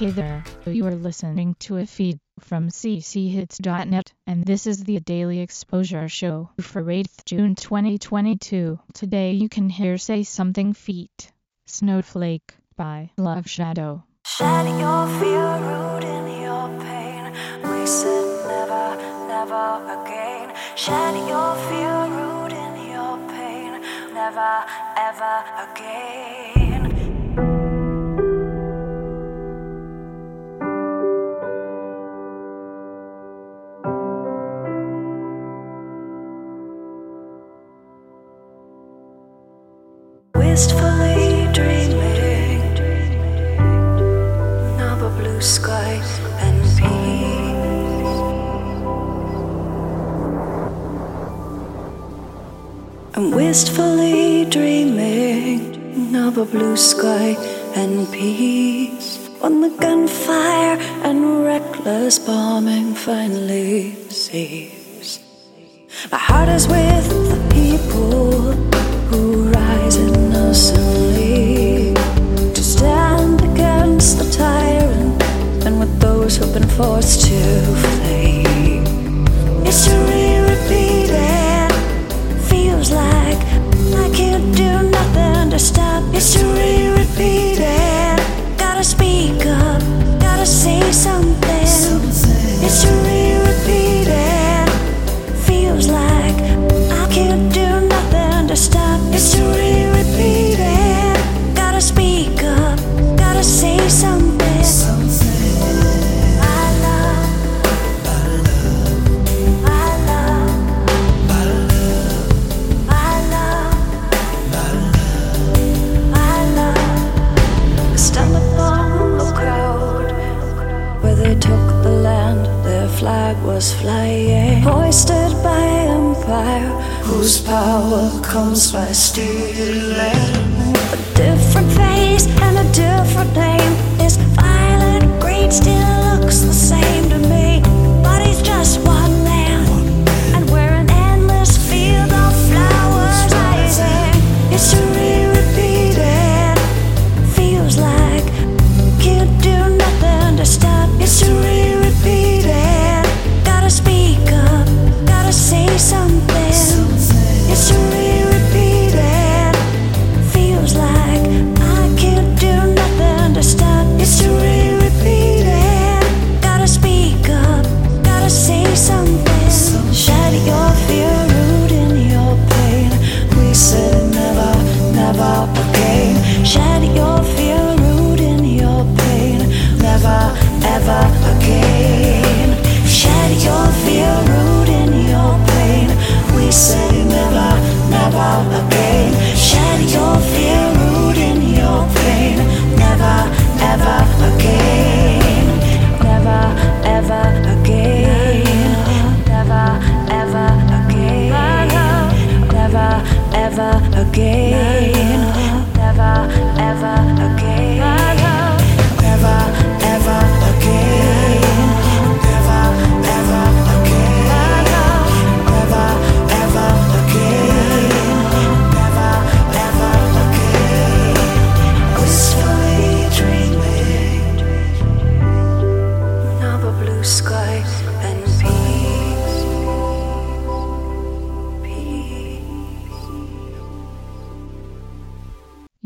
Hey there, you are listening to a feed from cchits.net, and this is the Daily Exposure Show for 8th June 2022. Today you can hear Say Something Feet, Snowflake by Love Shadow. Shedding your fear, root in your pain. We said never, never again. Shedding your fear, root in your pain. Never, ever again. Wistfully dreaming of a blue sky and peace. I'm wistfully dreaming of a blue sky and peace. When the gunfire and reckless bombing finally cease. My heart is with the people innocently to stand against the tyrant and with those who've been forced to flag was flying, hoisted by empire, whose power comes by stealing. A different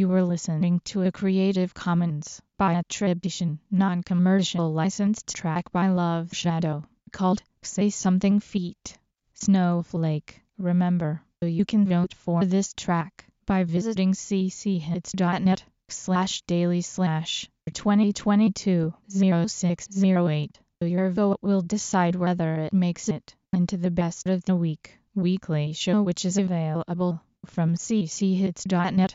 You were listening to a Creative Commons by attribution, non-commercial licensed track by Love Shadow, called Say Something Feet. Snowflake. Remember, you can vote for this track by visiting cchits.net slash daily slash 2022 0608. Your vote will decide whether it makes it into the best of the week weekly show which is available from cchits.net